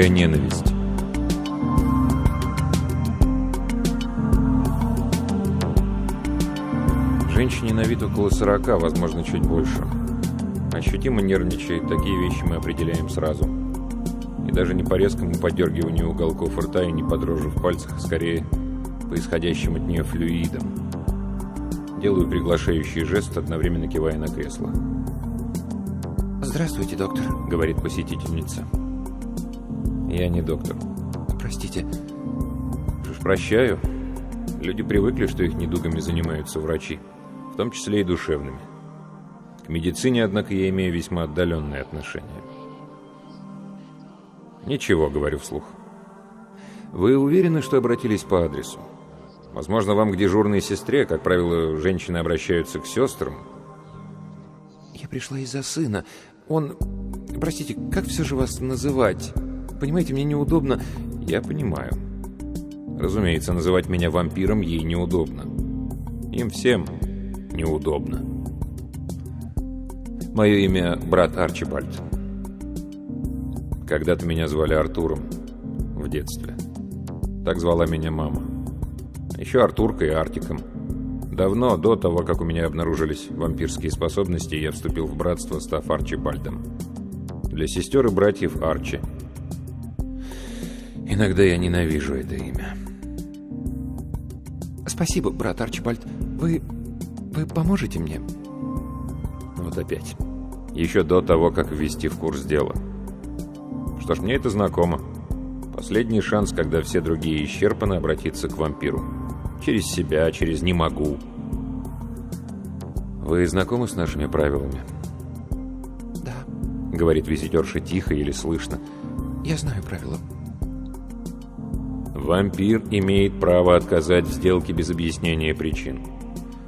Чужая ненависть Женщине на вид около 40, возможно, чуть больше. Ощутимо нервничает, такие вещи мы определяем сразу. И даже не по резкому подергиванию уголков рта и не по дрожи в пальцах, а скорее по исходящим от нее флюидам. Делаю приглашающий жест, одновременно кивая на кресло. «Здравствуйте, доктор», — говорит посетительница. «Я не доктор». «Простите». Прощаю. Люди привыкли, что их недугами занимаются врачи, в том числе и душевными. К медицине, однако, я имею весьма отдаленное отношение. «Ничего», — говорю вслух. «Вы уверены, что обратились по адресу? Возможно, вам к дежурной сестре, как правило, женщины обращаются к сестрам». «Я пришла из-за сына. Он... Простите, как все же вас называть? Понимаете, мне неудобно...» «Я понимаю. Разумеется, называть меня вампиром ей неудобно. Им всем неудобно. Мое имя брат Арчибальд. Когда-то меня звали Артуром в детстве. Так звала меня мама. Еще Артуркой и Артиком. Давно, до того, как у меня обнаружились вампирские способности, я вступил в братство, став Арчибальдом. Для сестер и братьев Арчи. Иногда я ненавижу это имя. «Спасибо, брат Арчибальд. Вы... вы поможете мне?» Вот опять. Еще до того, как ввести в курс дела. Что ж, мне это знакомо. Последний шанс, когда все другие исчерпаны, обратиться к вампиру. Через себя, через «не могу». Вы знакомы с нашими правилами? «Да», — говорит визитерша тихо или слышно. «Я знаю правила». Вампир имеет право отказать в сделке без объяснения причин.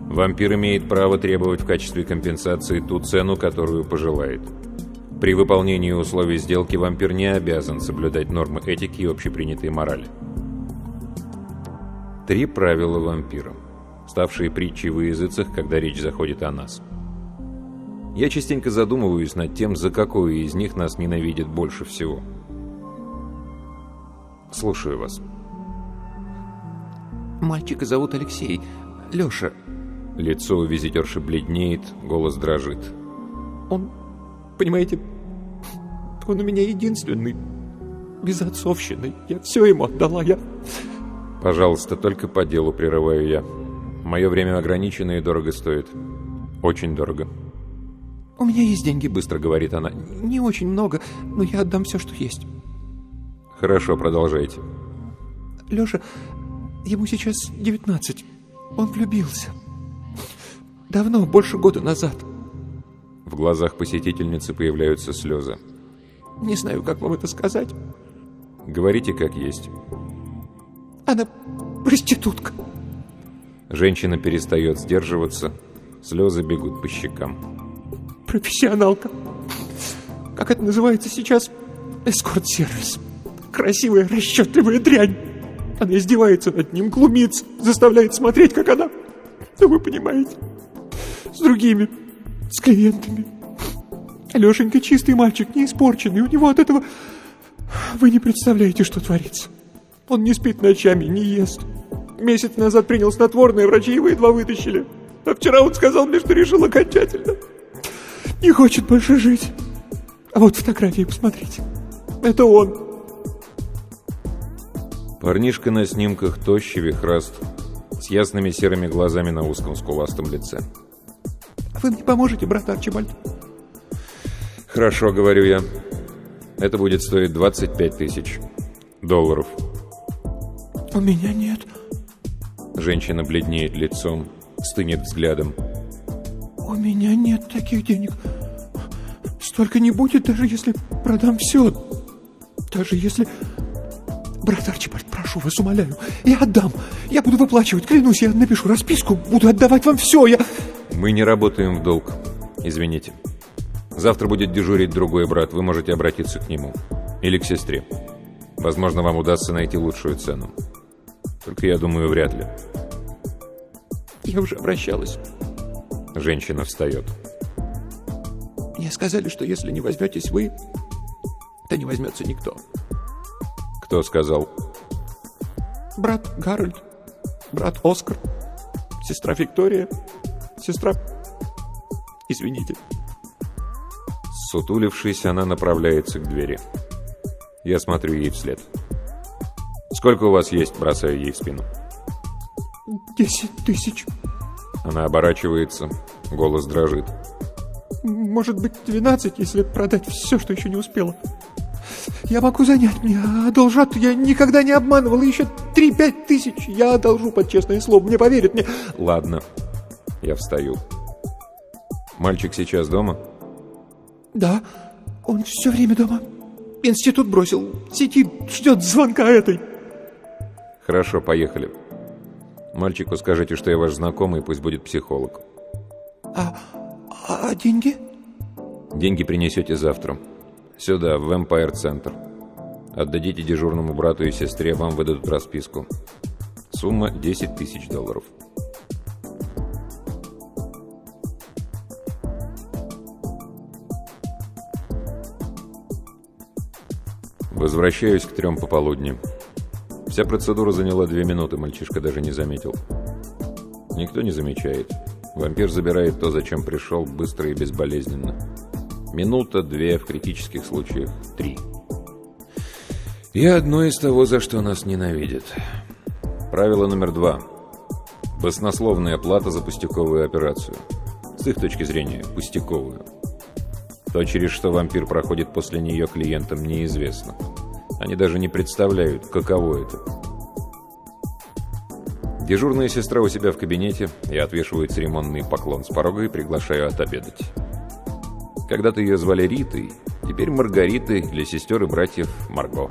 Вампир имеет право требовать в качестве компенсации ту цену, которую пожелает. При выполнении условий сделки вампир не обязан соблюдать нормы этики и общепринятой морали. Три правила вампира, ставшие притчей во языцах, когда речь заходит о нас. Я частенько задумываюсь над тем, за какое из них нас ненавидят больше всего. Слушаю вас. «Мальчика зовут Алексей. Леша». Лицо у визитерши бледнеет, голос дрожит. «Он, понимаете, он у меня единственный. Без отцовщины. Я все ему отдала. Я...» «Пожалуйста, только по делу прерываю я. Мое время ограничено и дорого стоит. Очень дорого». «У меня есть деньги», — быстро говорит она. «Не очень много, но я отдам все, что есть». «Хорошо, продолжайте». «Леша, ему сейчас 19. Он влюбился. Давно, больше года назад». В глазах посетительницы появляются слезы. «Не знаю, как вам это сказать». «Говорите, как есть». «Она проститутка». Женщина перестает сдерживаться, слезы бегут по щекам. «Профессионалка. Как это называется сейчас? Эскорт-сервис. Красивая, расчетливая дрянь. Она издевается над ним, глумится, заставляет смотреть, как она Ну, вы понимаете. С другими, с клиентами. Алешенька чистый мальчик, не испорченный. У него от этого... Вы не представляете, что творится. Он не спит ночами, не ест. Месяц назад принял снотворное, врачи его едва вытащили. А вчера он сказал мне, что решил окончательно. Не хочет больше жить. А вот фотографии посмотрите. Это он. Парнишка на снимках тощий, вихраст, с ясными серыми глазами на узком скуластом лице. Вы мне поможете, брат Арчибальд? Хорошо, говорю я. Это будет стоить 25 тысяч долларов. У меня нет. Женщина бледнеет лицом, стынет взглядом. У меня нет таких денег. Столько не будет, даже если продам все. Даже если... Брат Арчибальд, прошу вас, умоляю, я отдам. Я буду выплачивать, клянусь, я напишу расписку, буду отдавать вам все, я... Мы не работаем в долг. Извините. Завтра будет дежурить другой брат, вы можете обратиться к нему. Или к сестре. Возможно, вам удастся найти лучшую цену. Только я думаю, вряд ли. Я уже обращалась. Женщина встает. Мне сказали, что если не возьметесь вы, то не возьмется никто. Кто сказал? Брат Гарольд, брат Оскар, сестра Виктория, сестра... Извините. Сутулившись, она направляется к двери. Я смотрю ей вслед. «Сколько у вас есть?» – бросаю ей в спину. «Десять тысяч». Она оборачивается, голос дрожит. «Может быть, двенадцать, если продать все, что еще не успела. Я могу занять мне, а одолжат я никогда не обманывал. Еще три-пять тысяч я одолжу под честное слово, мне поверят, мне...» «Ладно». Я встаю. «Мальчик сейчас дома?» Да, он все время дома. Институт бросил. Сидит, ждет звонка этой. Хорошо, поехали. Мальчику скажите, что я ваш знакомый, пусть будет психолог. А, а деньги? Деньги принесете завтра. Сюда, в Empire Центр. Отдадите дежурному брату и сестре, вам выдадут расписку. Сумма 10 тысяч долларов. Возвращаюсь к трем пополудни. Вся процедура заняла две минуты, мальчишка даже не заметил. Никто не замечает. Вампир забирает то, зачем пришел, быстро и безболезненно. Минута, две, в критических случаях три. И одно из того, за что нас ненавидят. Правило номер два. Баснословная плата за пустяковую операцию. С их точки зрения, пустяковую. То, через что вампир проходит после нее клиентам, неизвестно. Они даже не представляют, каково это. Дежурная сестра у себя в кабинете, я отвешиваю церемонный поклон с порога и приглашаю отобедать. Когда-то ее звали Ритой, теперь Маргаритой для сестер и братьев Марго.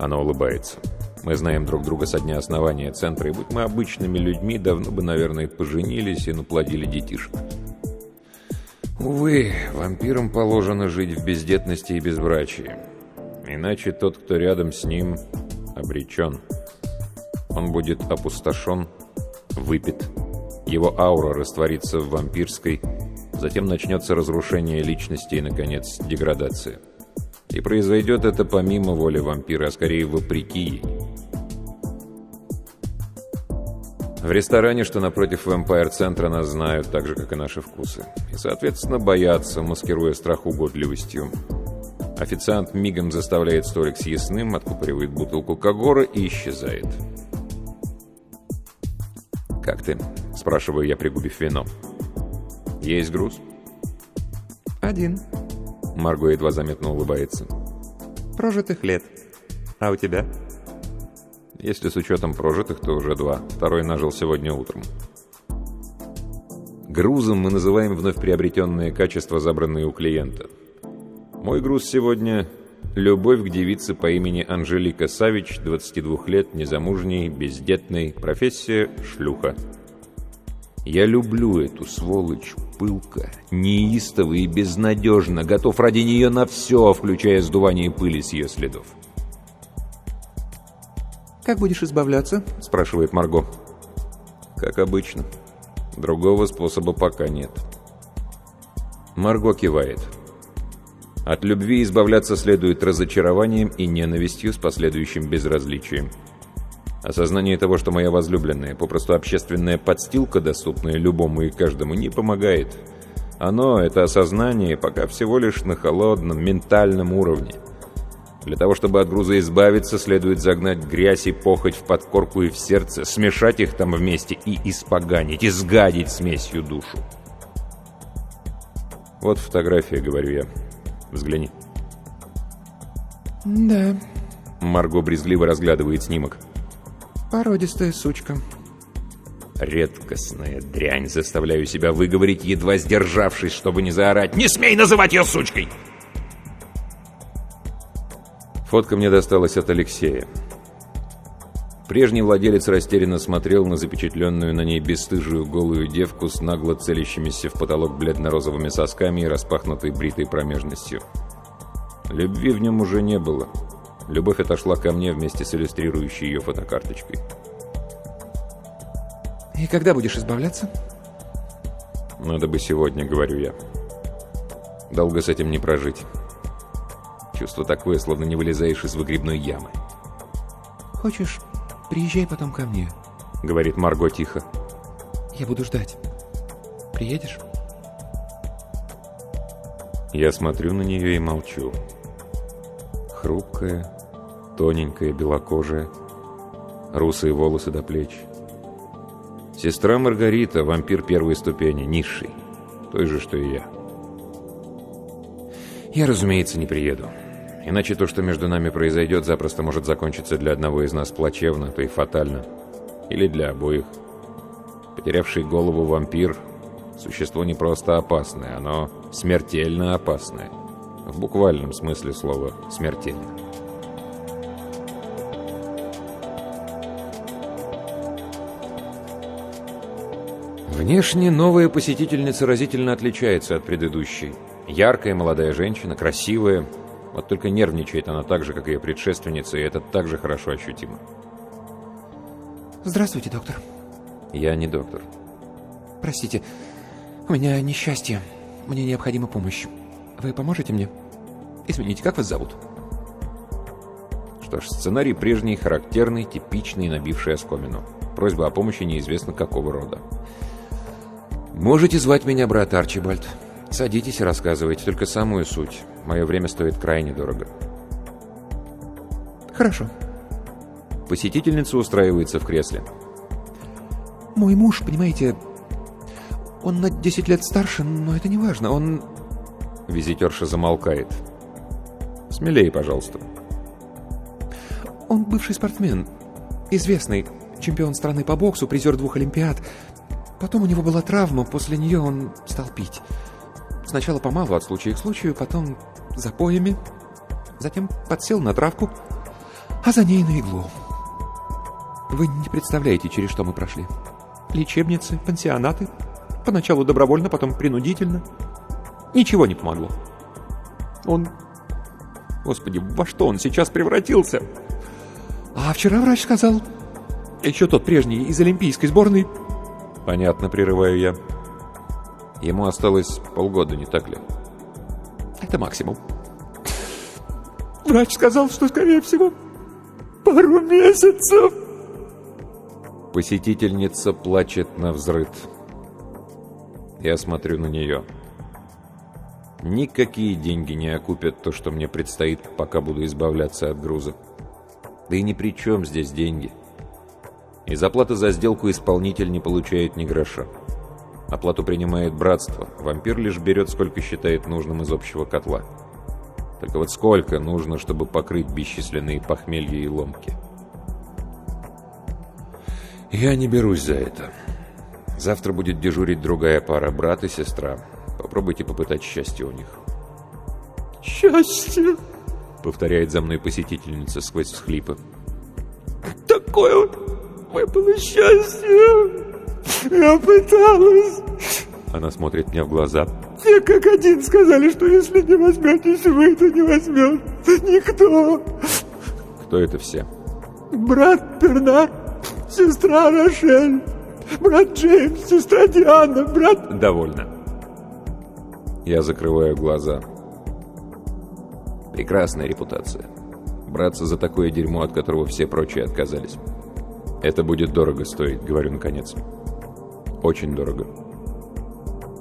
Она улыбается. Мы знаем друг друга со дня основания центра, и будь мы обычными людьми, давно бы, наверное, поженились и наплодили детишек. Увы, вампирам положено жить в бездетности и безбрачии. Иначе тот, кто рядом с ним, обречен. Он будет опустошен, выпит. Его аура растворится в вампирской, затем начнется разрушение личности и, наконец, деградация. И произойдет это помимо воли вампира, а скорее вопреки ей. В ресторане, что напротив Vampire центра нас знают так же, как и наши вкусы. И, соответственно, боятся, маскируя страх угодливостью. Официант мигом заставляет столик съестным, откупоривает бутылку Кагора и исчезает. «Как ты?» – спрашиваю я, пригубив вино. «Есть груз?» «Один». Марго едва заметно улыбается. «Прожитых лет. А у тебя?» Если с учетом прожитых, то уже два. Второй нажил сегодня утром. Грузом мы называем вновь приобретенные качества, забранные у клиента. Мой груз сегодня – любовь к девице по имени Анжелика Савич, 22 лет, незамужней, бездетной, профессия – шлюха. Я люблю эту сволочь пылко, неистово и безнадежно, готов ради нее на все, включая сдувание пыли с ее следов. «Как будешь избавляться?» – спрашивает Марго. Как обычно. Другого способа пока нет. Марго кивает. От любви избавляться следует разочарованием и ненавистью с последующим безразличием. Осознание того, что моя возлюбленная, попросту общественная подстилка, доступная любому и каждому, не помогает. Оно, это осознание, пока всего лишь на холодном, ментальном уровне. Для того, чтобы от груза избавиться, следует загнать грязь и похоть в подкорку и в сердце, смешать их там вместе и испоганить, изгадить смесью душу. Вот фотография, говорю я. Взгляни. Да, Марго брезгливо разглядывает снимок. Породистая сучка. Редкостная дрянь, заставляю себя выговорить, едва сдержавшись, чтобы не заорать. «Не смей называть ее сучкой!» Фотка мне досталась от Алексея. Прежний владелец растерянно смотрел на запечатленную на ней бесстыжую голую девку с нагло целящимися в потолок бледно-розовыми сосками и распахнутой бритой промежностью. Любви в нем уже не было. Любовь отошла ко мне вместе с иллюстрирующей ее фотокарточкой. И когда будешь избавляться? Надо бы сегодня, говорю я. Долго с этим не прожить. Чувство такое, словно не вылезаешь из выгребной ямы. Хочешь, приезжай потом ко мне. Говорит Марго тихо. Я буду ждать. Приедешь? Я смотрю на нее и молчу. Хрупкая, тоненькая, белокожая, русые волосы до плеч. Сестра Маргарита, вампир первой ступени, низший, той же, что и я. Я, разумеется, не приеду. Иначе то, что между нами произойдет, запросто может закончиться для одного из нас плачевно, то и фатально. Или для обоих. Потерявший голову вампир – существо не просто опасное, оно смертельно опасное. В буквальном смысле слова «смертельно». Внешне новая посетительница разительно отличается от предыдущей. Яркая молодая женщина, красивая. Вот только нервничает она так же, как и ее предшественница, и это также хорошо ощутимо. Здравствуйте, доктор. Я не доктор. Простите, у меня несчастье. Мне необходима помощь. Вы поможете мне? Извините, как вас зовут? Что ж, сценарий прежний, характерный, типичный, набивший оскомину. Просьба о помощи неизвестно какого рода. Можете звать меня брат Арчибальд. Садитесь и рассказывайте, только самую суть. Мое время стоит крайне дорого. Хорошо. Посетительница устраивается в кресле. Мой муж, понимаете, он на 10 лет старше, но это не важно. Он... Визитерша замолкает. Смелее, пожалуйста. Он бывший спортсмен. Известный. Чемпион страны по боксу, призер двух олимпиад. Потом у него была травма, после нее он стал пить. Сначала помалу, от случая к случаю, потом запоями. Затем подсел на травку, а за ней на иглу. Вы не представляете, через что мы прошли. Лечебницы, пансионаты. Поначалу добровольно, потом принудительно. Ничего не помогло. Он... Господи, во что он сейчас превратился? А вчера врач сказал... Еще тот прежний из олимпийской сборной... Понятно, прерываю я. Ему осталось полгода, не так ли? Это максимум. Врач сказал, что, скорее всего, пару месяцев. Посетительница плачет на взрыд. Я смотрю на нее. Никакие деньги не окупят то, что мне предстоит, пока буду избавляться от груза. Да и ни при чем здесь деньги. Из оплаты за сделку исполнитель не получает ни гроша. Оплату принимает братство. Вампир лишь берет, сколько считает нужным из общего котла. Только вот сколько нужно, чтобы покрыть бесчисленные похмелья и ломки. Я не берусь за это. Завтра будет дежурить другая пара, брат и сестра. Попробуйте попытать счастье у них. Счастье. Повторяет за мной посетительница сквозь всхлипы. Такое выпало счастье. Я пыталась. Она смотрит мне в глаза. Все как один сказали, что если не возьметесь вы, то не возьмет никто. Кто это все? Брат Бернар, сестра Рошель, брат Джеймс, сестра Диана, брат... Довольно. Я закрываю глаза. Прекрасная репутация. Браться за такое дерьмо, от которого все прочие отказались. Это будет дорого стоить, говорю наконец. Очень дорого.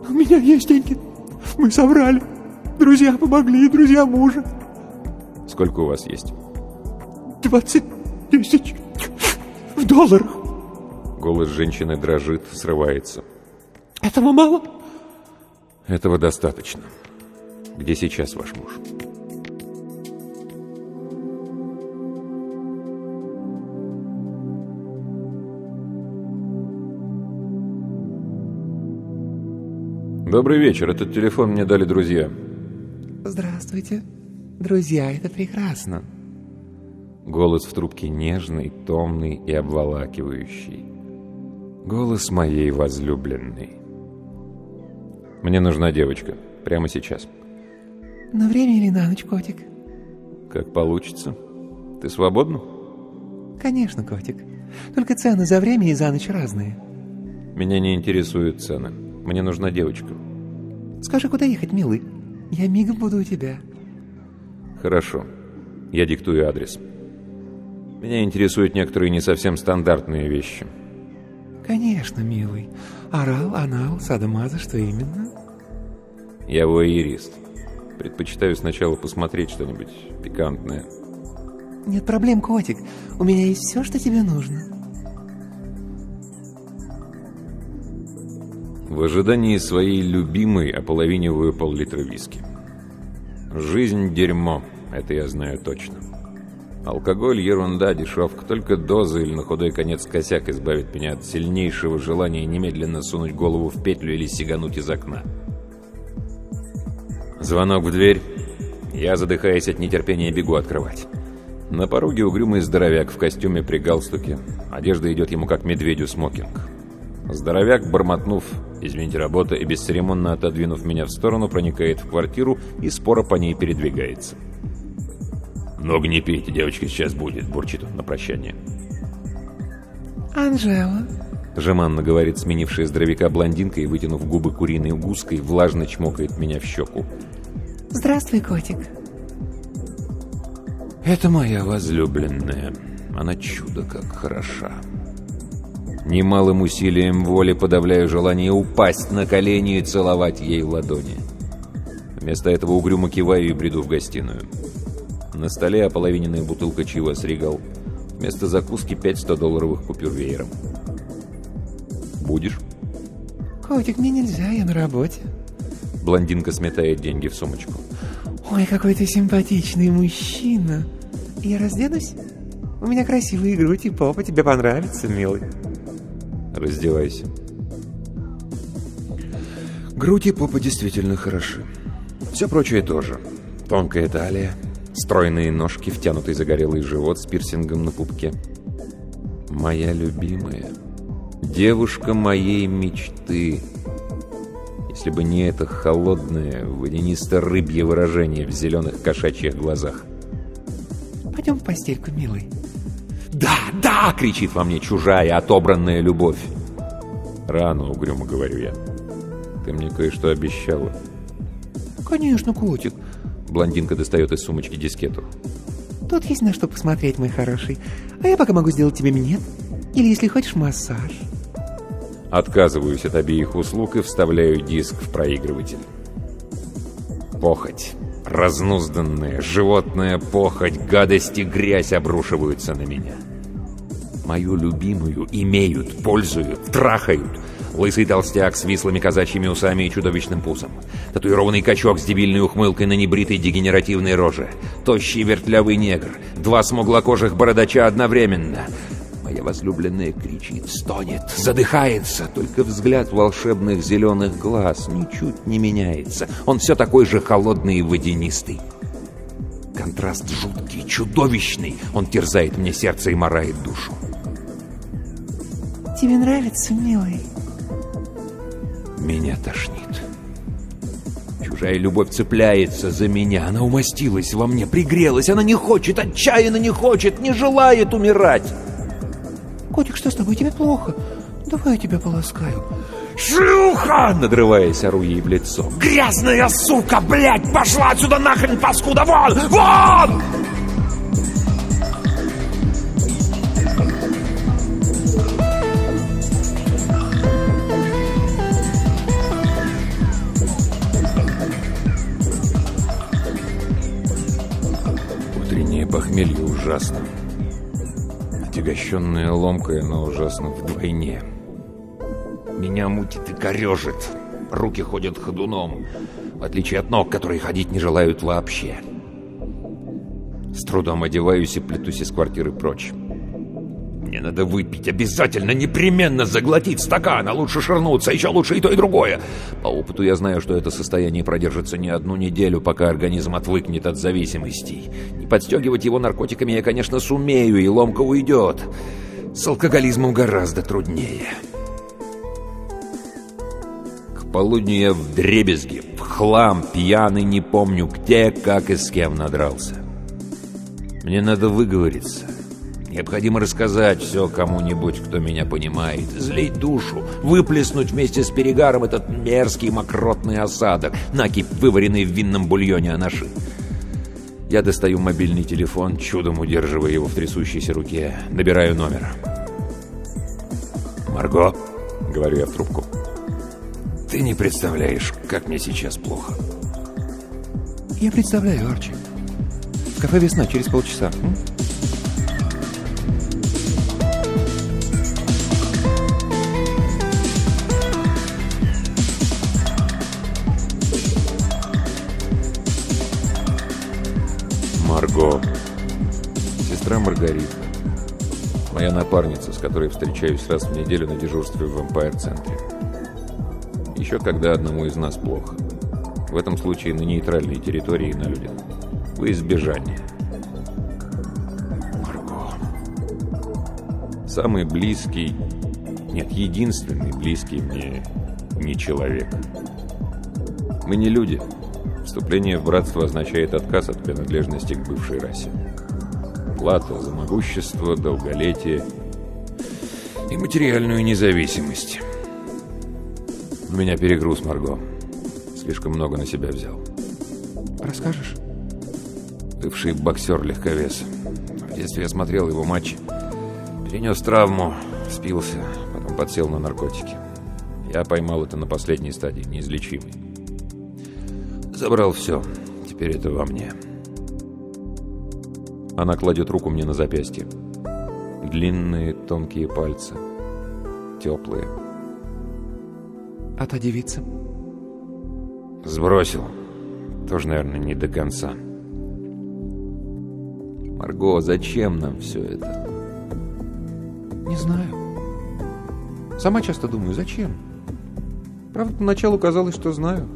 У меня есть деньги. Мы соврали. Друзья помогли, друзья мужа. Сколько у вас есть? Двадцать тысяч в долларах. Голос женщины дрожит, срывается. Этого мало? Этого достаточно. Где сейчас ваш муж? Добрый вечер. Этот телефон мне дали друзья. Здравствуйте. Друзья, это прекрасно. Голос в трубке нежный, томный и обволакивающий. Голос моей возлюбленной. Мне нужна девочка. Прямо сейчас. На время или на ночь, котик? Как получится. Ты свободна? Конечно, котик. Только цены за время и за ночь разные. Меня не интересуют цены. Мне нужна девочка. Скажи, куда ехать, милый? Я мигом буду у тебя. Хорошо. Я диктую адрес. Меня интересуют некоторые не совсем стандартные вещи. Конечно, милый. Орал, анал, садомаза, что именно? Я воерист. Предпочитаю сначала посмотреть что-нибудь пикантное. Нет проблем, котик. У меня есть все, что тебе нужно. В ожидании своей любимой ополовиниваю пол-литра виски. Жизнь – дерьмо, это я знаю точно. Алкоголь – ерунда, дешевка, только доза или на худой конец косяк избавит меня от сильнейшего желания немедленно сунуть голову в петлю или сигануть из окна. Звонок в дверь. Я, задыхаясь от нетерпения, бегу открывать. На пороге угрюмый здоровяк в костюме при галстуке. Одежда идет ему как медведю смокинг. Здоровяк, бормотнув «Извините, работа» и бесцеремонно отодвинув меня в сторону, проникает в квартиру и споро по ней передвигается. «Много не пейте, девочка сейчас будет», — бурчит он на прощание. Анжела. Жеманно говорит сменившая здоровяка блондинка и, вытянув губы куриной гуской, влажно чмокает меня в щеку. Здравствуй, котик. «Это моя возлюбленная. Она чудо как хороша». Немалым усилием воли подавляю желание упасть на колени и целовать ей в ладони. Вместо этого угрюмо киваю и бреду в гостиную. На столе ополовиненная бутылка чива с Ригал. Вместо закуски 5 100-долларовых купюр веером. «Будешь?» Котик, мне нельзя, я на работе. Блондинка сметает деньги в сумочку. Ой, какой ты симпатичный мужчина. Я разденусь? У меня красивые грудь и попа, тебе понравится, милый. Раздевайся. Грудь и попа действительно хороши. Все прочее тоже. Тонкая талия, стройные ножки, втянутый загорелый живот с пирсингом на пупке. Моя любимая. Девушка моей мечты. Если бы не это холодное, водянисто-рыбье выражение в зеленых кошачьих глазах. Пойдем в постельку, милый. «Да, да!» — кричит во мне чужая, отобранная любовь. «Рано, угрюмо говорю я. Ты мне кое-что обещала». Конечно, котик. Блондинка достает из сумочки дискету. Тут есть на что посмотреть, мой хороший. А я пока могу сделать тебе минет. Или, если хочешь, массаж. Отказываюсь от обеих услуг и вставляю диск в проигрыватель. Похоть. Разнузданная, животная похоть, гадость и грязь обрушиваются на меня. Мою любимую имеют, пользуют, трахают. Лысый толстяк с вислыми казачьими усами и чудовищным пузом. Татуированный качок с дебильной ухмылкой на небритой дегенеративной роже. Тощий вертлявый негр. Два смуглокожих бородача одновременно. Возлюбленная кричит, стонет, задыхается. Только взгляд волшебных зеленых глаз ничуть не меняется. Он все такой же холодный и водянистый. Контраст жуткий, чудовищный. Он терзает мне сердце и морает душу. Тебе нравится, милый? Меня тошнит. Чужая любовь цепляется за меня. Она умастилась во мне, пригрелась. Она не хочет, отчаянно не хочет, не желает умирать. Котик, что с тобой? Тебе плохо? Давай я тебя полоскаю. «Шлюха!» — надрываясь, ору ей в лицо. «Грязная сука, блядь! Пошла отсюда нахрен, паскуда! Вон! Вон!» Утреннее похмелье ужасно. Отягощенное ломкое, но ужасно вдвойне. Меня мутит и корежит. Руки ходят ходуном, в отличие от ног, которые ходить не желают вообще. С трудом одеваюсь и плетусь из квартиры прочь. Надо выпить, обязательно, непременно заглотить стакан, а лучше ширнуться, еще лучше и то, и другое. По опыту я знаю, что это состояние продержится не одну неделю, пока организм отвыкнет от зависимостей. Не подстегивать его наркотиками я, конечно, сумею, и ломка уйдет. С алкоголизмом гораздо труднее. К полудню я в дребезге, в хлам, пьяный, не помню где, как и с кем надрался. Мне надо выговориться. Необходимо рассказать все кому-нибудь, кто меня понимает, злить душу, выплеснуть вместе с перегаром этот мерзкий мокротный осадок, накипь, вываренный в винном бульоне анаши. Я достаю мобильный телефон, чудом удерживая его в трясущейся руке, набираю номер. «Марго», — говорю я в трубку, — «ты не представляешь, как мне сейчас плохо». Я представляю, Арчи. В кафе «Весна» через полчаса. м? Маргарита. Моя напарница, с которой встречаюсь раз в неделю на дежурстве в Эмпайр-центре. Еще когда одному из нас плохо. В этом случае на нейтральной территории на людях. Во избежание. Марго. Самый близкий, нет, единственный близкий мне не человек. Мы не люди. Вступление в братство означает отказ от принадлежности к бывшей расе. Плата за могущество, долголетие и материальную независимость. У меня перегруз, Марго. Слишком много на себя взял. Расскажешь? Бывший боксер-легковес. В детстве я смотрел его матчи. Перенес травму, спился, потом подсел на наркотики. Я поймал это на последней стадии, неизлечимой. Забрал все. Теперь это во мне. Она кладет руку мне на запястье. Длинные, тонкие пальцы. Теплые. А та девица? Сбросил. Тоже, наверное, не до конца. Марго, зачем нам все это? Не знаю. Сама часто думаю, зачем? Правда, поначалу казалось, что знаю.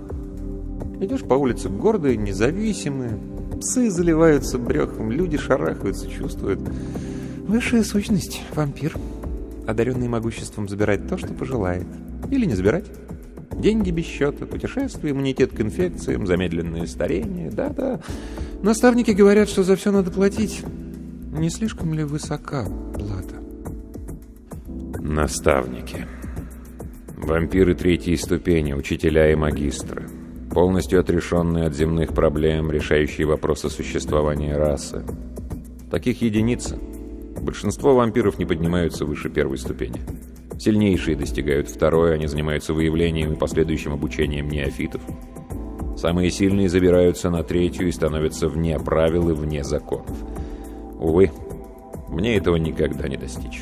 Идешь по улице гордые, независимые, псы заливаются брехом, люди шарахаются, чувствуют. Высшая сущность — вампир, одаренный могуществом забирать то, что пожелает. Или не забирать. Деньги без счета, путешествия, иммунитет к инфекциям, замедленное старение. Да-да. Наставники говорят, что за все надо платить. Не слишком ли высока плата? Наставники. Вампиры третьей ступени, учителя и магистры. Полностью отрешенные от земных проблем, решающие вопросы существования расы. Таких единицы. Большинство вампиров не поднимаются выше первой ступени. Сильнейшие достигают второй, они занимаются выявлением и последующим обучением неофитов. Самые сильные забираются на третью и становятся вне правил и вне законов. Увы, мне этого никогда не достичь.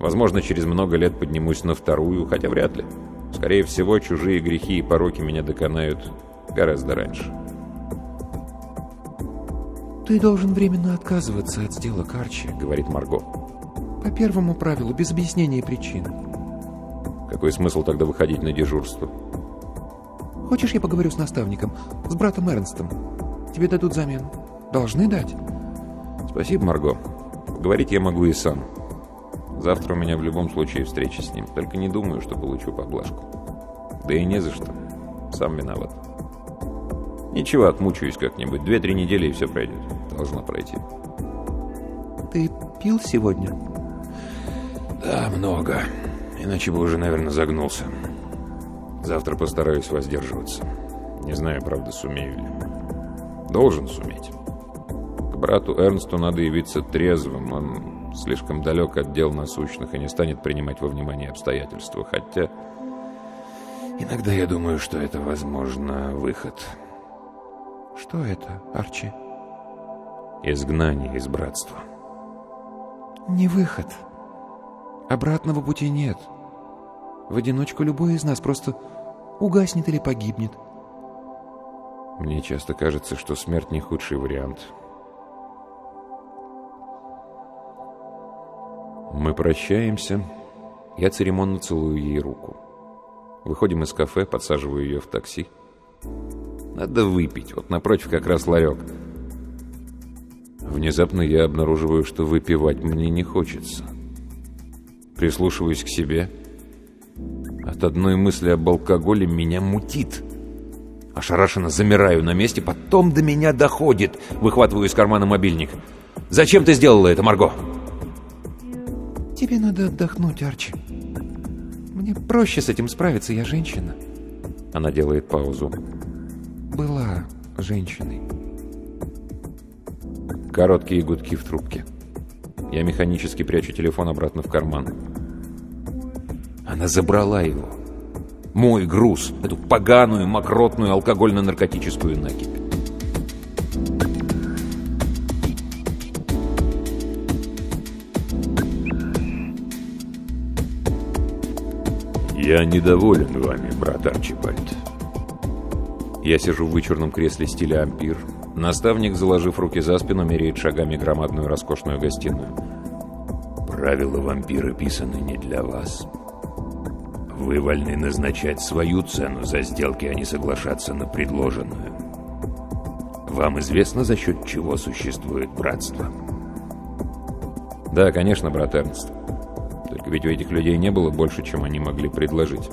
Возможно, через много лет поднимусь на вторую, хотя вряд ли. Скорее всего, чужие грехи и пороки меня доконают гораздо раньше. «Ты должен временно отказываться от сделок, Арчи», — говорит Марго. «По первому правилу, без объяснения причин». Какой смысл тогда выходить на дежурство? «Хочешь, я поговорю с наставником, с братом Эрнстом? Тебе дадут замену. Должны дать». Спасибо, Марго. Говорить я могу и сам. Завтра у меня в любом случае встреча с ним. Только не думаю, что получу поблажку. Да и не за что. Сам виноват. Ничего, отмучаюсь как-нибудь. Две-три недели и все пройдет. Должно пройти. «Ты пил сегодня?» Да, много. Иначе бы уже, наверное, загнулся. Завтра постараюсь воздерживаться. Не знаю, правда, сумею ли. Должен суметь. К брату Эрнсту надо явиться трезвым. Он слишком далек от дел насущных и не станет принимать во внимание обстоятельства. Хотя иногда я думаю, что это, возможно, выход. Что это, Арчи? Изгнание из братства. Не выход. Обратного пути нет. В одиночку любой из нас просто угаснет или погибнет. Мне часто кажется, что смерть не худший вариант. Мы прощаемся. Я церемонно целую ей руку. Выходим из кафе, подсаживаю ее в такси. Надо выпить. Вот напротив как раз ларек. Внезапно я обнаруживаю, что выпивать мне не хочется. Прислушиваюсь к себе. От одной мысли об алкоголе меня мутит. Ошарашенно замираю на месте, потом до меня доходит. Выхватываю из кармана мобильник. «Зачем ты сделала это, Марго?» Тебе надо отдохнуть, Арчи. Мне проще с этим справиться, я женщина. Она делает паузу. Была женщиной. Короткие гудки в трубке. Я механически прячу телефон обратно в карман. Она забрала его. Мой груз. Эту поганую, мокротную, алкогольно-наркотическую накипь. «Я недоволен вами, брат Арчибальд». Я сижу в вычурном кресле стиля ампир. Наставник, заложив руки за спину, меряет шагами громадную роскошную гостиную. «Правила вампира писаны не для вас. Вы вольны назначать свою цену за сделки, а не соглашаться на предложенную. Вам известно, за счет чего существует братство?» «Да, конечно, брат Эрнст. Только ведь у этих людей не было больше, чем они могли предложить».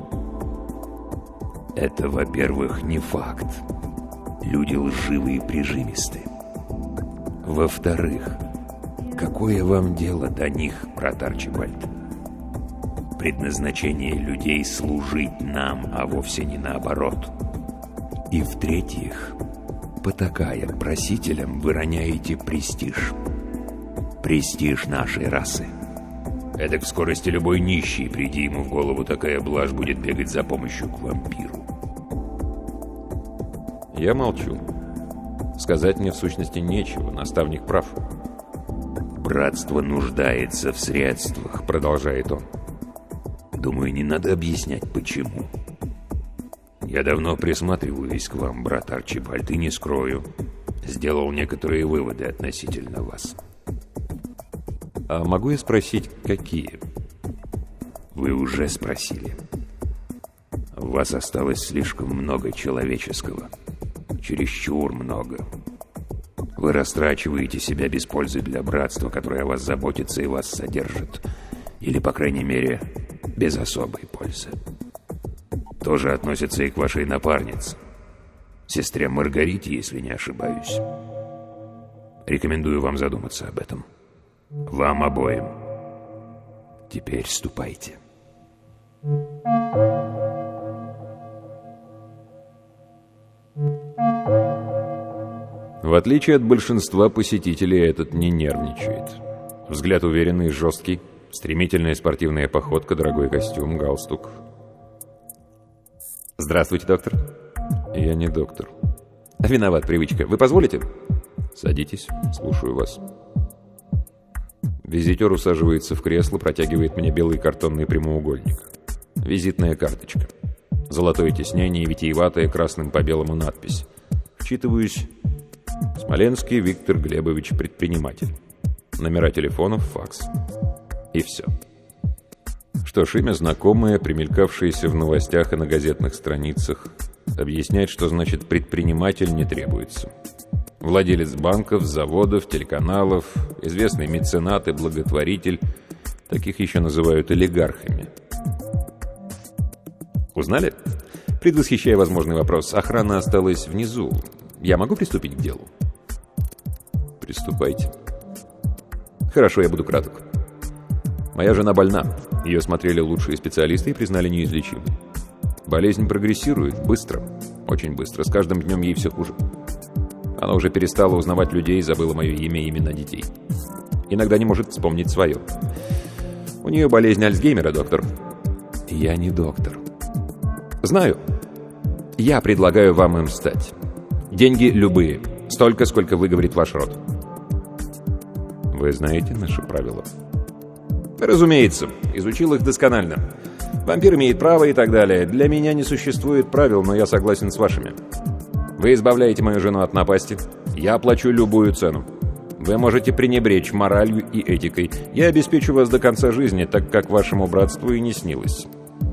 Это, во-первых, не факт. Люди лживые и прижимисты. Во-вторых, какое вам дело до них, брат Арчибальд? Предназначение людей служить нам, а вовсе не наоборот. И в-третьих, потакая просителям, вы роняете престиж. Престиж нашей расы. Эдак в скорости любой нищий, приди ему в голову такая блажь, будет бегать за помощью к вампиру. Я молчу. Сказать мне в сущности нечего, наставник прав. «Братство нуждается в средствах», — продолжает он. «Думаю, не надо объяснять, почему. Я давно присматриваюсь к вам, брат Арчибальд, и не скрою. Сделал некоторые выводы относительно вас». «А могу я спросить, какие?» «Вы уже спросили. У вас осталось слишком много человеческого» чересчур много. Вы растрачиваете себя без пользы для братства, которое о вас заботится и вас содержит. Или, по крайней мере, без особой пользы. Тоже относится и к вашей напарнице. Сестре Маргарите, если не ошибаюсь. Рекомендую вам задуматься об этом. Вам обоим. Теперь ступайте. В отличие от большинства посетителей, этот не нервничает. Взгляд уверенный и жесткий, стремительная спортивная походка, дорогой костюм, галстук. «Здравствуйте, доктор». «Я не доктор». «Виноват, привычка. Вы позволите?» «Садитесь, слушаю вас». Визитер усаживается в кресло, протягивает мне белый картонный прямоугольник. Визитная карточка. Золотое тиснение витиеватая красным по белому надпись. Вчитываюсь Смоленский Виктор Глебович, предприниматель. Номера телефонов, факс. И все. Что ж, имя знакомое, примелькавшееся в новостях и на газетных страницах, объясняет, что значит «предприниматель» не требуется. Владелец банков, заводов, телеканалов, известный меценат и благотворитель, таких еще называют олигархами. Узнали? Предвосхищая возможный вопрос, охрана осталась внизу, я могу приступить к делу? Приступайте. Хорошо, я буду краток. Моя жена больна. Ее смотрели лучшие специалисты и признали неизлечимой. Болезнь прогрессирует быстро, очень быстро. С каждым днем ей все хуже. Она уже перестала узнавать людей и забыла мое имя и имена детей. Иногда не может вспомнить свое. У нее болезнь Альцгеймера, доктор. Я не доктор. Знаю. Я предлагаю вам им стать. Деньги любые. Столько, сколько выговорит ваш род. Вы знаете наши правила? Разумеется. Изучил их досконально. Вампир имеет право и так далее. Для меня не существует правил, но я согласен с вашими. Вы избавляете мою жену от напасти. Я плачу любую цену. Вы можете пренебречь моралью и этикой. Я обеспечу вас до конца жизни, так как вашему братству и не снилось.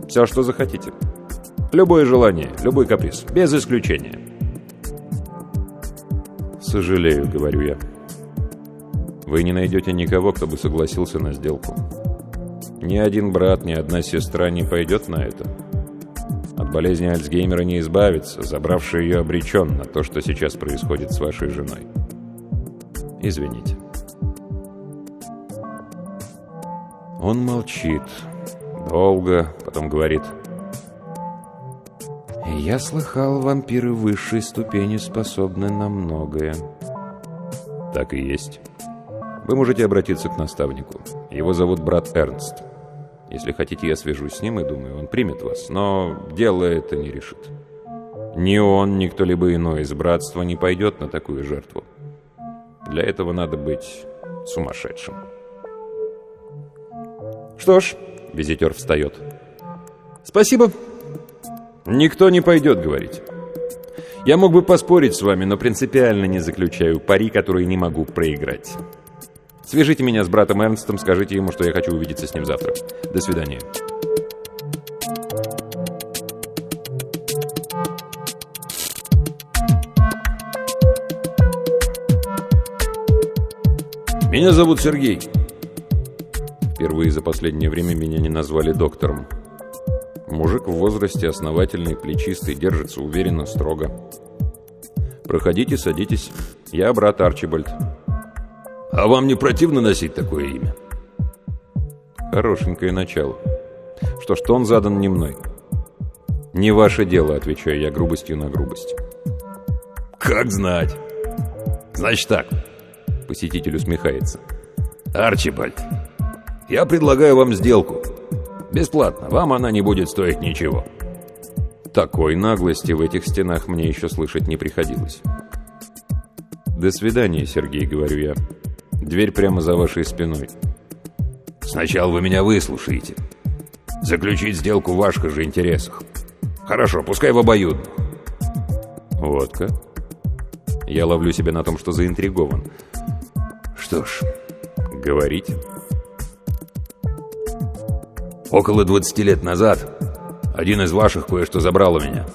Все, что захотите. Любое желание, любой каприз, без исключения. «Сожалею», — говорю я. «Вы не найдете никого, кто бы согласился на сделку. Ни один брат, ни одна сестра не пойдет на это. Болезни Альцгеймера не избавиться, забравший ее обречен на то, что сейчас происходит с вашей женой. Извините». Он молчит. Долго, потом говорит... «Я слыхал, вампиры высшей ступени способны на многое». «Так и есть. Вы можете обратиться к наставнику. Его зовут брат Эрнст. Если хотите, я свяжусь с ним и думаю, он примет вас, но дело это не решит. Ни он, ни кто-либо иной из братства не пойдет на такую жертву. Для этого надо быть сумасшедшим». «Что ж», — визитер встает, — «спасибо». «Никто не пойдет, говорить. Я мог бы поспорить с вами, но принципиально не заключаю пари, которые не могу проиграть. Свяжите меня с братом Эрнстом, скажите ему, что я хочу увидеться с ним завтра. До свидания». «Меня зовут Сергей». Впервые за последнее время меня не назвали доктором. Мужик в возрасте основательный, плечистый, держится уверенно, строго. «Проходите, садитесь. Я брат Арчибальд». «А вам не противно носить такое имя?» «Хорошенькое начало. Что ж, тон задан не мной». «Не ваше дело», — отвечаю я грубостью на грубость. «Как знать!» «Значит так», — посетитель усмехается. «Арчибальд, я предлагаю вам сделку». Бесплатно. Вам она не будет стоить ничего». Такой наглости в этих стенах мне еще слышать не приходилось. «До свидания, Сергей», — говорю я. «Дверь прямо за вашей спиной». «Сначала вы меня выслушаете. Заключить сделку в ваших же интересах. Хорошо, пускай в обоюдно». «Вот как?» Я ловлю себя на том, что заинтригован. «Что ж, говорите». Около 20 лет назад один из ваших кое-что забрал у меня.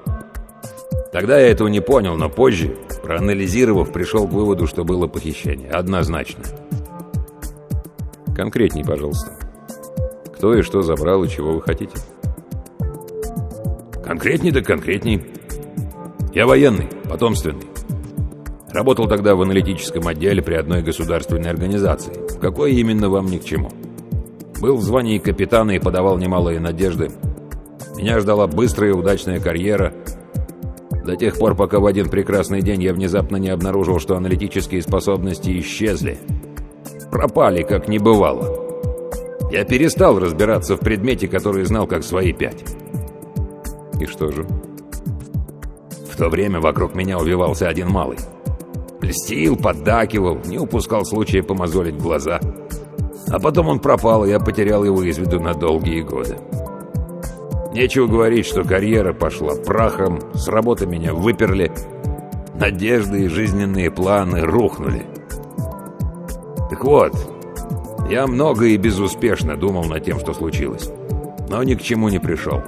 Тогда я этого не понял, но позже, проанализировав, пришел к выводу, что было похищение. Однозначно. Конкретней, пожалуйста. Кто и что забрал, и чего вы хотите? Конкретней да конкретней. Я военный, потомственный. Работал тогда в аналитическом отделе при одной государственной организации. Какой именно вам ни к чему. Был в звании капитана и подавал немалые надежды. Меня ждала быстрая и удачная карьера. До тех пор, пока в один прекрасный день я внезапно не обнаружил, что аналитические способности исчезли. Пропали, как не бывало. Я перестал разбираться в предмете, который знал как свои пять. И что же? В то время вокруг меня увивался один малый. Льстил, поддакивал, не упускал случая помозолить глаза — а потом он пропал, и я потерял его из виду на долгие годы. Нечего говорить, что карьера пошла прахом, с работы меня выперли, надежды и жизненные планы рухнули. Так вот, я много и безуспешно думал над тем, что случилось, но ни к чему не пришел.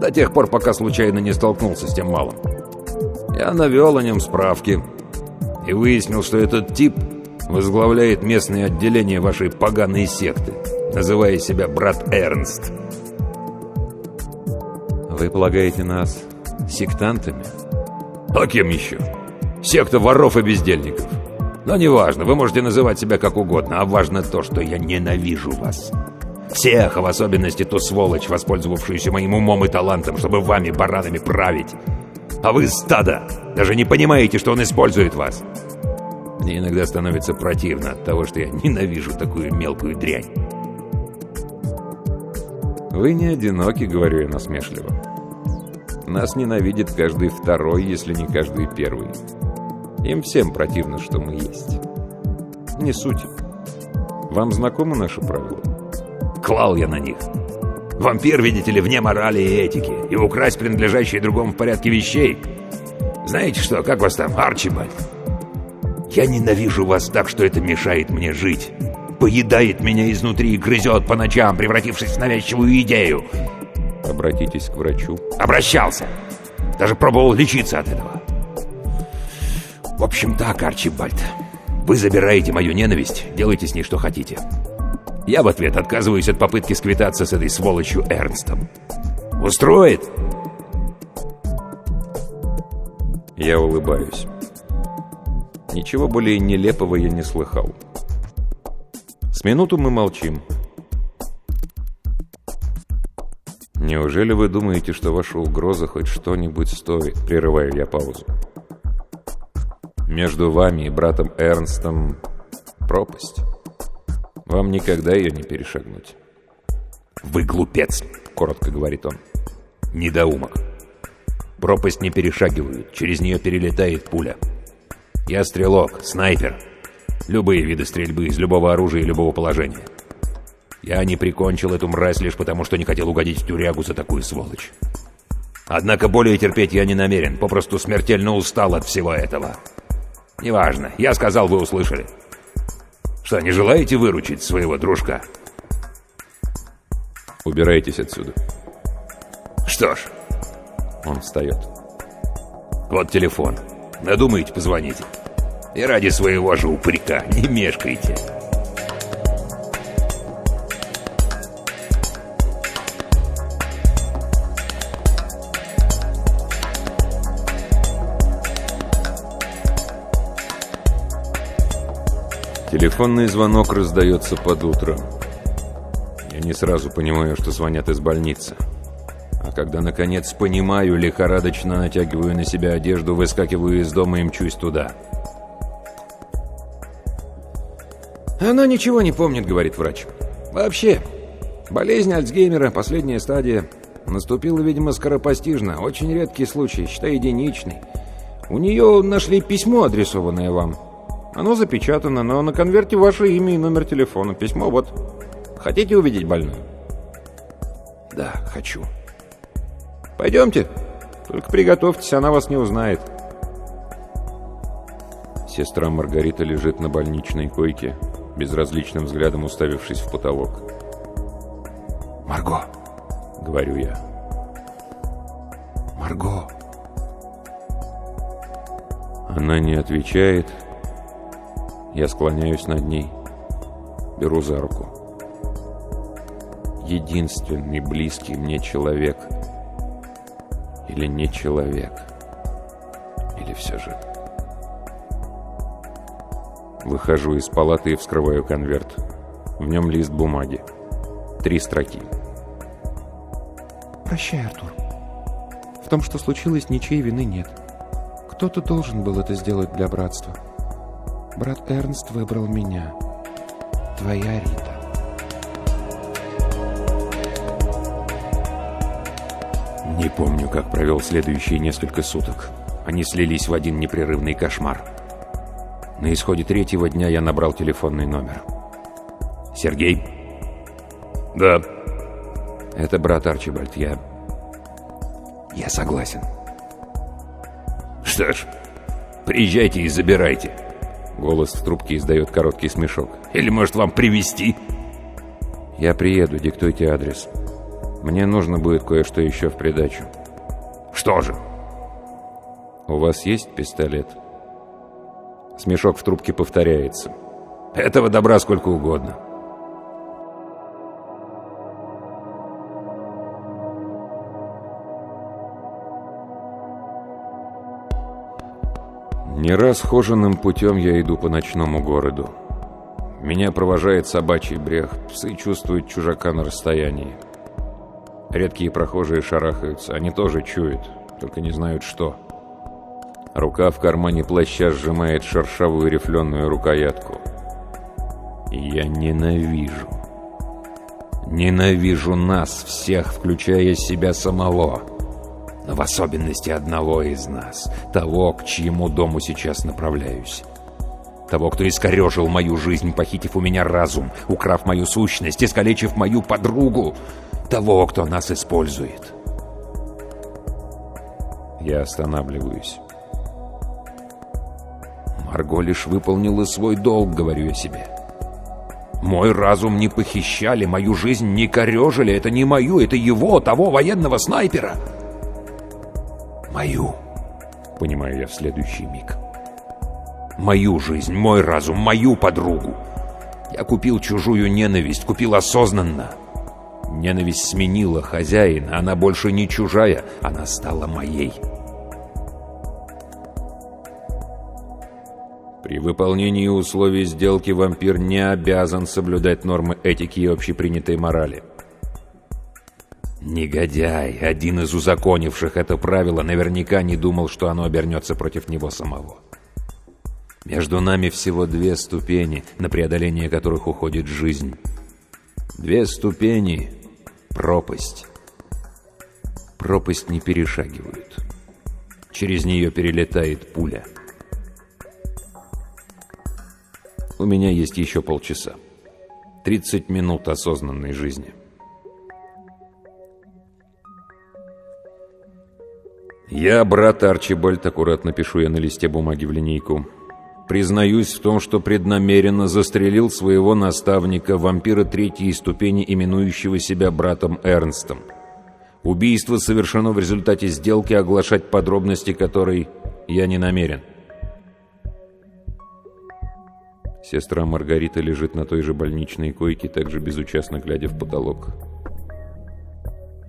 До тех пор, пока случайно не столкнулся с тем малым. Я навел о нем справки и выяснил, что этот тип возглавляет местное отделение вашей поганой секты, называя себя брат Эрнст. Вы полагаете нас сектантами? А кем еще? Секта воров и бездельников. Но неважно, вы можете называть себя как угодно, а важно то, что я ненавижу вас. Всех, а в особенности ту сволочь, воспользовавшуюся моим умом и талантом, чтобы вами, баранами, править. А вы стадо! Даже не понимаете, что он использует вас. Мне иногда становится противно от того, что я ненавижу такую мелкую дрянь. «Вы не одиноки», — говорю я насмешливо. «Нас ненавидит каждый второй, если не каждый первый. Им всем противно, что мы есть. Не суть. Вам знакомы наши правила?» Клал я на них. Вампир, видите ли, вне морали и этики. И украсть принадлежащие другому в порядке вещей. Знаете что, как вас там, Арчибальд? Я ненавижу вас так, что это мешает мне жить. Поедает меня изнутри и грызет по ночам, превратившись в навязчивую идею. Обратитесь к врачу. Обращался. Даже пробовал лечиться от этого. В общем так, Арчибальд. Вы забираете мою ненависть, делайте с ней что хотите. Я в ответ отказываюсь от попытки сквитаться с этой сволочью Эрнстом. Устроит? Я улыбаюсь. Ничего более нелепого я не слыхал. С минуту мы молчим. «Неужели вы думаете, что ваша угроза хоть что-нибудь стоит?» Прерываю я паузу. «Между вами и братом Эрнстом пропасть. Вам никогда ее не перешагнуть». «Вы глупец», — коротко говорит он. «Недоумок. Пропасть не перешагивают, через нее перелетает пуля. Я стрелок, снайпер. Любые виды стрельбы из любого оружия и любого положения. Я не прикончил эту мразь лишь потому, что не хотел угодить в тюрягу за такую сволочь. Однако более терпеть я не намерен, попросту смертельно устал от всего этого. Неважно, я сказал, вы услышали. Что, не желаете выручить своего дружка? Убирайтесь отсюда. Что ж. Он встает. Вот телефон. Надумаете, позвоните. И ради своего же упрека не мешкайте. Телефонный звонок раздается под утро. Я не сразу понимаю, что звонят из больницы. А когда, наконец, понимаю, лихорадочно натягиваю на себя одежду, выскакиваю из дома и мчусь туда. «Она ничего не помнит», — говорит врач. «Вообще. Болезнь Альцгеймера, последняя стадия. Наступила, видимо, скоропостижно. Очень редкий случай, считай, единичный. У нее нашли письмо, адресованное вам. Оно запечатано, но на конверте ваше имя и номер телефона. Письмо вот. Хотите увидеть больную?» «Да, хочу». «Пойдемте. Только приготовьтесь, она вас не узнает». Сестра Маргарита лежит на больничной койке, безразличным взглядом уставившись в потолок. «Марго!» — говорю я. «Марго!» Она не отвечает. Я склоняюсь над ней, беру за руку. Единственный близкий мне человек. Или не человек. Или все же... Выхожу из палаты и вскрываю конверт. В нем лист бумаги. Три строки. Прощай, Артур. В том, что случилось, ничьей вины нет. Кто-то должен был это сделать для братства. Брат Эрнст выбрал меня. Твоя Рита. Не помню, как провел следующие несколько суток. Они слились в один непрерывный кошмар. На исходе третьего дня я набрал телефонный номер. «Сергей?» «Да». «Это брат Арчибальд. Я...» «Я согласен». «Что ж, приезжайте и забирайте». Голос в трубке издает короткий смешок. «Или, может, вам привезти?» «Я приеду, диктуйте адрес. Мне нужно будет кое-что еще в придачу». «Что же?» «У вас есть пистолет?» Смешок в трубке повторяется. «Этого добра сколько угодно». Не раз хоженым путем я иду по ночному городу. Меня провожает собачий брех, псы чувствуют чужака на расстоянии. Редкие прохожие шарахаются, они тоже чуют, только не знают что. Рука в кармане плаща сжимает шершавую рифленую рукоятку. Я ненавижу. Ненавижу нас всех, включая себя самого. В особенности одного из нас, того, к чьему дому сейчас направляюсь. Того, кто искорежил мою жизнь, похитив у меня разум, украв мою сущность, искалечив мою подругу. Того, кто нас использует. Я останавливаюсь. Марго лишь выполнила свой долг, говорю я себе. Мой разум не похищали, мою жизнь не корежили. Это не мою, это его, того военного снайпера. Мою, понимаю я в следующий миг. Мою жизнь, мой разум, мою подругу. Я купил чужую ненависть, купил осознанно. Ненависть сменила хозяина, она больше не чужая, она стала моей. При выполнении условий сделки вампир не обязан соблюдать нормы этики и общепринятой морали. Негодяй, один из узаконивших это правило, наверняка не думал, что оно обернется против него самого. Между нами всего две ступени, на преодоление которых уходит жизнь. Две ступени — пропасть. Пропасть не перешагивают. Через нее перелетает пуля. У меня есть еще полчаса. 30 минут осознанной жизни. Я, брат Арчибальд, аккуратно пишу я на листе бумаги в линейку. Признаюсь в том, что преднамеренно застрелил своего наставника, вампира третьей ступени, именующего себя братом Эрнстом. Убийство совершено в результате сделки, оглашать подробности которой я не намерен. Сестра Маргарита лежит на той же больничной койке, также безучастно глядя в потолок.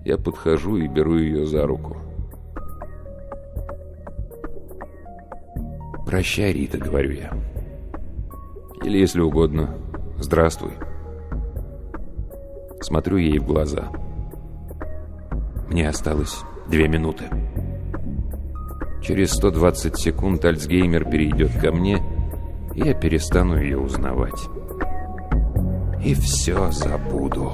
Я подхожу и беру ее за руку. «Прощай, Рита», — говорю я. Или, если угодно, «Здравствуй». Смотрю ей в глаза. Мне осталось две минуты. Через 120 секунд Альцгеймер перейдет ко мне — я перестану ее узнавать. И все забуду.